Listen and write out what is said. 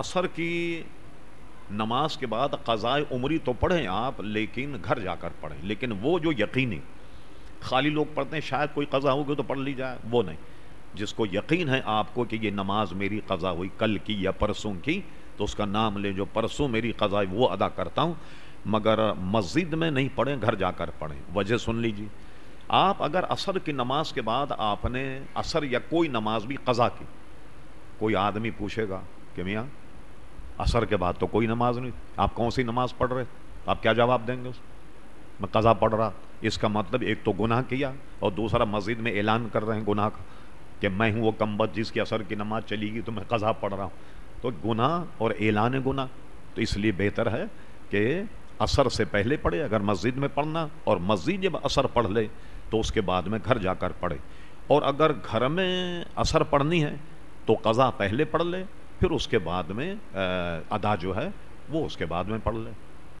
اثر کی نماز کے بعد قضائے عمری تو پڑھیں آپ، لیکن گھر جا کر پڑھیں۔ لیکن وہ جو یقینی خالی لوگ پڑھتے ہیں، شاید کوئی قضا ہوگی تو پڑھ لی جائے، وہ نہیں۔ جس کو یقین ہے آپ کو کہ یہ نماز میری قضا ہوئی، کل کی یا پرسوں کی، تو اس کا نام لیں جو پرسوں میری قضا وہ ادا کرتا ہوں۔ مگر مسجد میں نہیں پڑھیں، گھر جا کر پڑھیں۔ وجہ سن لیجیے آپ اگر عصر کی نماز کے بعد آپ نے عصر یا کوئی نماز بھی قضا کی، کوئی آدمی پوچھے گا کہ میاں عصر کے بعد تو کوئی نماز نہیں۔ آپ کون سی نماز پڑھ رہے؟ آپ کیا جواب دیں گے اس؟ میں قضا پڑھ رہا۔ اس کا مطلب ایک تو گناہ کیا اور دوسرا مسجد میں اعلان کر رہے ہیں گناہ کا کہ میں ہوں وہ کمبت جس کی اثر کی نماز چلی گی تو میں قضا پڑھ رہا ہوں۔ تو گناہ اور اعلان گناہ۔ تو اس لیے بہتر ہے کہ اثر سے پہلے پڑھے، اگر مسجد میں پڑھنا اور مسجد جب اثر پڑھ لے تو اس کے بعد میں گھر جا کر پڑھے۔ اور اگر گھر میں اثر پڑھنی ہے تو قضا پہلے پڑھ لے۔ پھر اس کے بعد میں ادا جو ہے، وہ اس کے بعد میں پڑھ لے۔